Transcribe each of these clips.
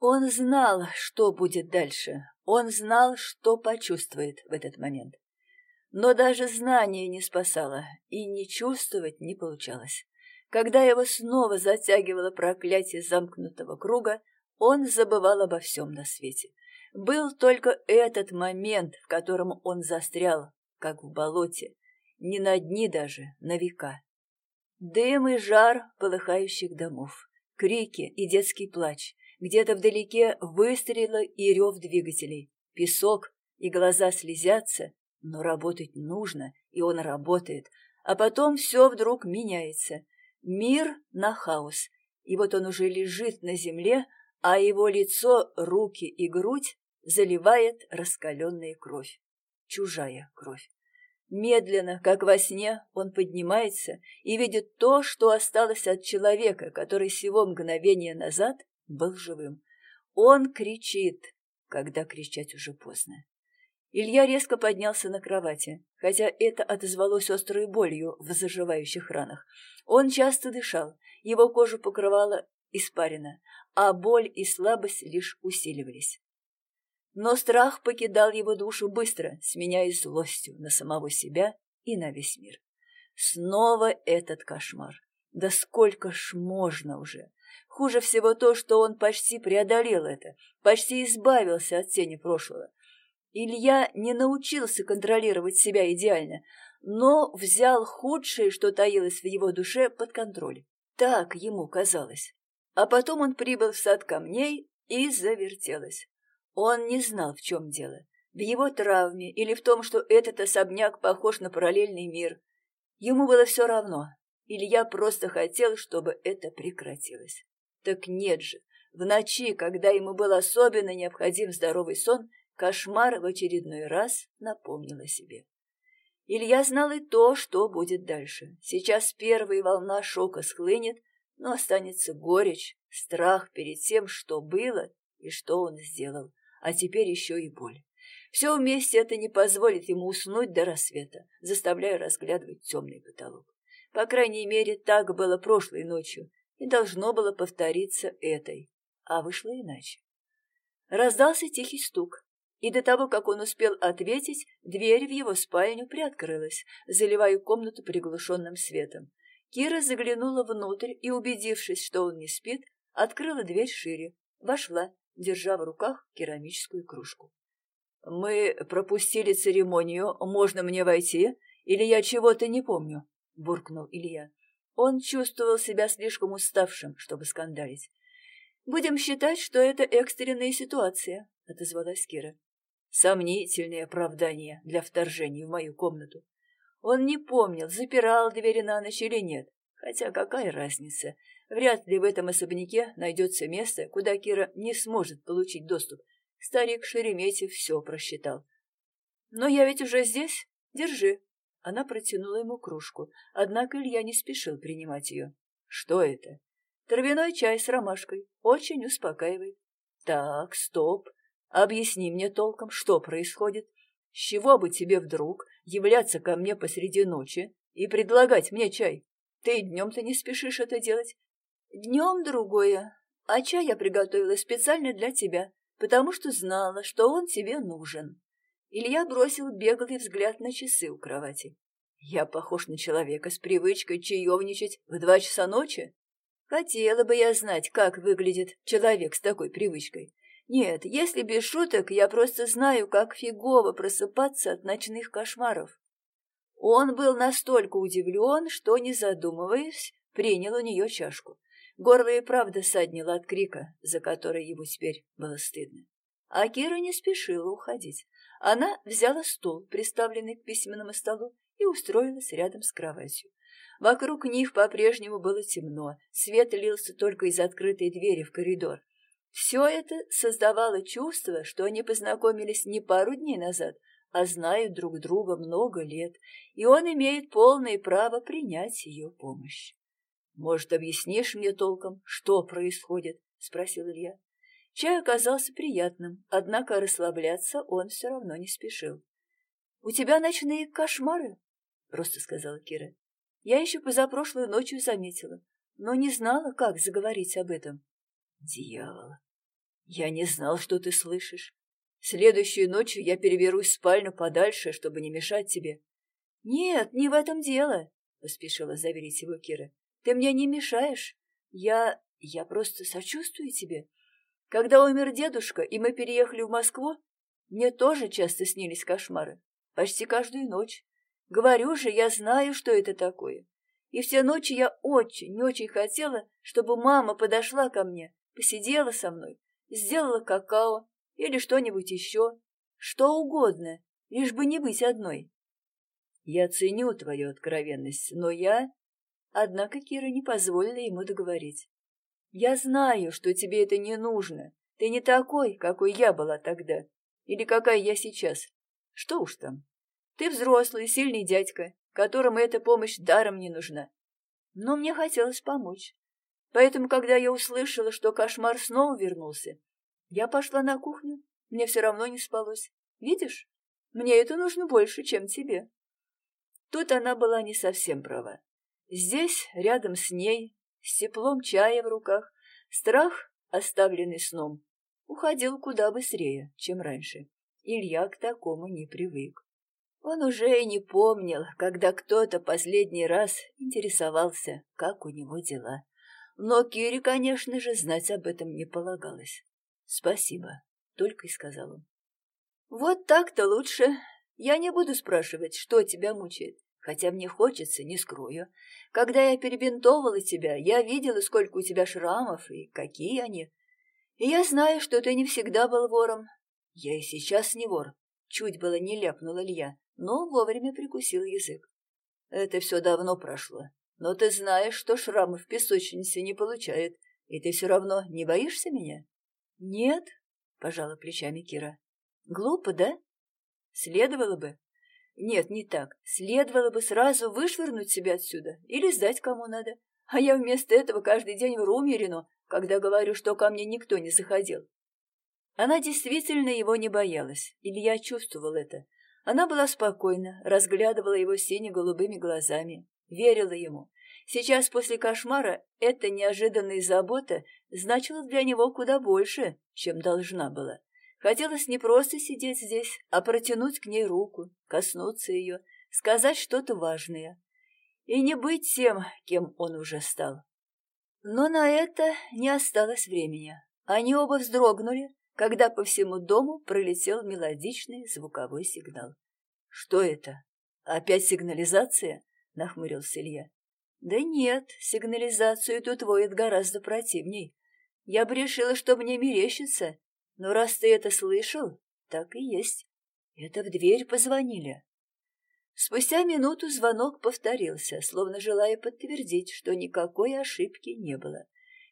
Он знал, что будет дальше. Он знал, что почувствует в этот момент. Но даже знание не спасало, и не чувствовать не получалось. Когда его снова затягивало проклятие замкнутого круга, он забывал обо всем на свете. Был только этот момент, в котором он застрял, как в болоте, не на дни даже, на века. Дым и жар полыхающих домов, крики и детский плач, где-то вдалеке выстрелы и рев двигателей, песок и глаза слезятся, но работать нужно, и он работает, а потом все вдруг меняется. Мир на хаос, и вот он уже лежит на земле, а его лицо, руки и грудь заливает раскаленная кровь. Чужая кровь. Медленно, как во сне, он поднимается и видит то, что осталось от человека, который всего мгновение назад был живым. Он кричит, когда кричать уже поздно. Илья резко поднялся на кровати, хотя это отозвалось острой болью в заживающих ранах. Он часто дышал, его кожу покрывала испарина, а боль и слабость лишь усиливались. Но страх покидал его душу быстро, сменяясь злостью на самого себя и на весь мир. Снова этот кошмар. Да сколько ж можно уже? Хуже всего то, что он почти преодолел это, почти избавился от тени прошлого. Илья не научился контролировать себя идеально, но взял худшее, что таилось в его душе, под контроль. Так ему казалось. А потом он прибыл в сад камней и завертелось. Он не знал, в чем дело. В его травме или в том, что этот особняк похож на параллельный мир. Ему было все равно. Илья просто хотел, чтобы это прекратилось. Так нет же. В ночи, когда ему был особенно необходим здоровый сон, кошмар в очередной раз напомнил о себе. Илья знал и то, что будет дальше. Сейчас первая волна шока схлынет, но останется горечь, страх перед тем, что было и что он сделал а теперь еще и боль. Все вместе это не позволит ему уснуть до рассвета, заставляя разглядывать темный потолок. По крайней мере, так было прошлой ночью, и должно было повториться этой, а вышло иначе. Раздался тихий стук, и до того, как он успел ответить, дверь в его спальню приоткрылась, заливая комнату приглушенным светом. Кира заглянула внутрь и, убедившись, что он не спит, открыла дверь шире, вошла держа в руках керамическую кружку. «Мы пропустили церемонию. Можно мне войти? Или я чего-то не помню?» — буркнул Илья. Он чувствовал себя слишком уставшим, чтобы скандалить. «Будем считать, что это экстренная ситуация», — отозвалась Кира. Сомнительное оправдание для вторжения в мою комнату. Он не помнил, запирал двери на ночь или нет. Хотя какая разница? Вряд ли в этом особняке найдется место, куда Кира не сможет получить доступ. Старик Шереметьев все просчитал. «Но я ведь уже здесь. Держи». Она протянула ему кружку, однако Илья не спешил принимать ее. «Что это?» «Травяной чай с ромашкой. Очень успокаивает». «Так, стоп. Объясни мне толком, что происходит. С чего бы тебе вдруг являться ко мне посреди ночи и предлагать мне чай? Ты днем-то не спешишь это делать. Днем другое, а чай я приготовила специально для тебя, потому что знала, что он тебе нужен. Илья бросил беглый взгляд на часы у кровати. Я похож на человека с привычкой чаевничать в два часа ночи? Хотела бы я знать, как выглядит человек с такой привычкой. Нет, если без шуток, я просто знаю, как фигово просыпаться от ночных кошмаров. Он был настолько удивлен, что, не задумываясь, принял у нее чашку. Горло и правда саднило от крика, за который ему теперь было стыдно. А Кира не спешила уходить. Она взяла стул, приставленный к письменному столу, и устроилась рядом с кроватью. Вокруг них по-прежнему было темно, свет лился только из открытой двери в коридор. Все это создавало чувство, что они познакомились не пару дней назад, а знают друг друга много лет, и он имеет полное право принять ее помощь. «Может, объяснишь мне толком, что происходит?» — спросил Илья. Чай оказался приятным, однако расслабляться он все равно не спешил. «У тебя ночные кошмары?» — просто сказала Кира. «Я еще позапрошлой ночью заметила, но не знала, как заговорить об этом». «Дьявол! Я не знал, что ты слышишь. Следующую ночью я переберусь в спальню подальше, чтобы не мешать тебе. Нет, не в этом дело, поспешила заверить его Кира. Ты мне не мешаешь. Я... я просто сочувствую тебе. Когда умер дедушка, и мы переехали в Москву, мне тоже часто снились кошмары. Почти каждую ночь. Говорю же, я знаю, что это такое. И все ночи я очень-очень хотела, чтобы мама подошла ко мне, посидела со мной, сделала какао или что-нибудь еще, что угодно, лишь бы не быть одной. Я ценю твою откровенность, но я... Однако Кира не позволила ему договорить. Я знаю, что тебе это не нужно. Ты не такой, какой я была тогда. Или какая я сейчас. Что уж там. Ты взрослый, сильный дядька, которому эта помощь даром не нужна. Но мне хотелось помочь. Поэтому, когда я услышала, что кошмар снова вернулся, я пошла на кухню. Мне все равно не спалось. Видишь, мне это нужно больше, чем тебе. Тут она была не совсем права. Здесь, рядом с ней, с теплом чая в руках, страх, оставленный сном, уходил куда быстрее, чем раньше. Илья к такому не привык. Он уже и не помнил, когда кто-то последний раз интересовался, как у него дела. Но Кире, конечно же, знать об этом не полагалось. «Спасибо», — только и сказал он. «Вот так-то лучше. Я не буду спрашивать, что тебя мучает, хотя мне хочется, не скрою. Когда я перебинтовывала тебя, я видела, сколько у тебя шрамов и какие они. И я знаю, что ты не всегда был вором. Я и сейчас не вор. Чуть было не ляпнул Илья, но вовремя прикусил язык. Это все давно прошло. Но ты знаешь, что шрамы в песочнице не получает, и ты все равно не боишься меня? Нет, пожала плечами Кира. Глупо, да? Следовало бы. Нет, не так. Следовало бы сразу вышвырнуть себя отсюда или сдать кому надо. А я вместо этого каждый день вру Мирину, когда говорю, что ко мне никто не заходил. Она действительно его не боялась, Илья чувствовал это. Она была спокойна, разглядывала его сине-голубыми глазами, верила ему. Сейчас после кошмара эта неожиданная забота значила для него куда больше, чем должна была. Хотелось не просто сидеть здесь, а протянуть к ней руку, коснуться ее, сказать что-то важное. И не быть тем, кем он уже стал. Но на это не осталось времени. Они оба вздрогнули, когда по всему дому пролетел мелодичный звуковой сигнал. «Что это? Опять сигнализация?» — нахмурился Илья. «Да нет, сигнализацию тут воет гораздо противней. Я бы решила, что мне мерещится, но раз ты это слышал, так и есть. Это в дверь позвонили». Спустя минуту звонок повторился, словно желая подтвердить, что никакой ошибки не было.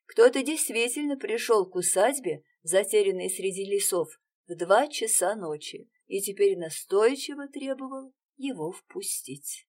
Кто-то действительно пришел к усадьбе, затерянной среди лесов, в два часа ночи, и теперь настойчиво требовал его впустить.